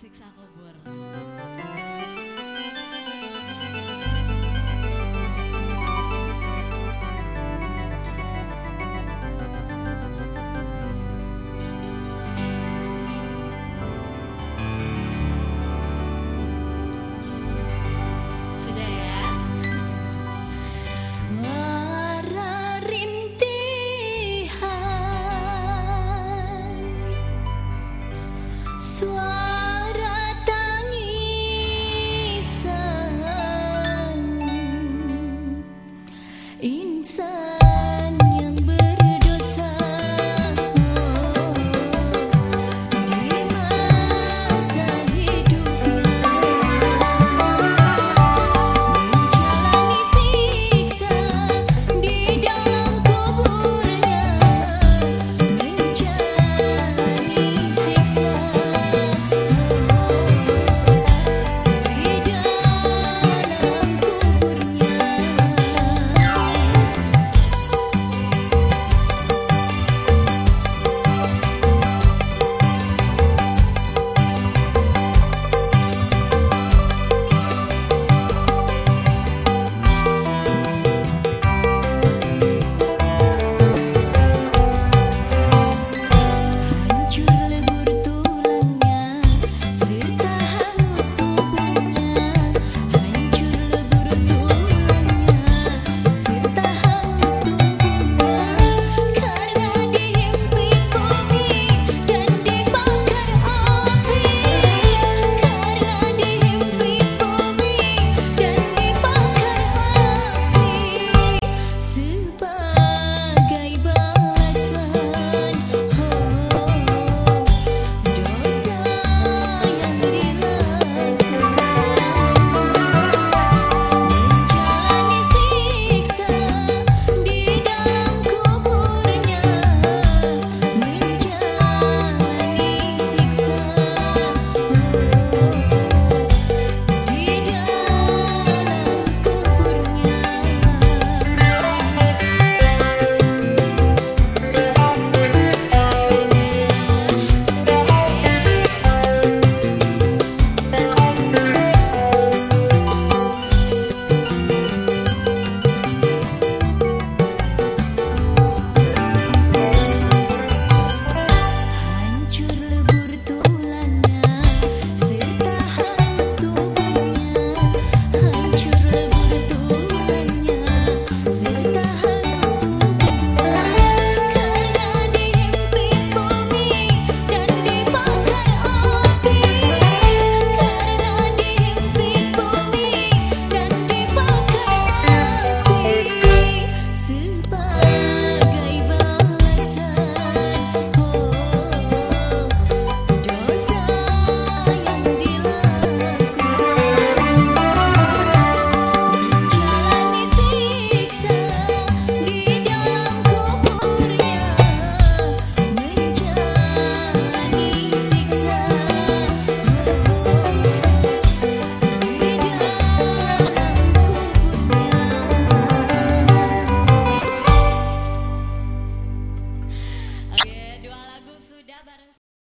Siksa kubur. Inza.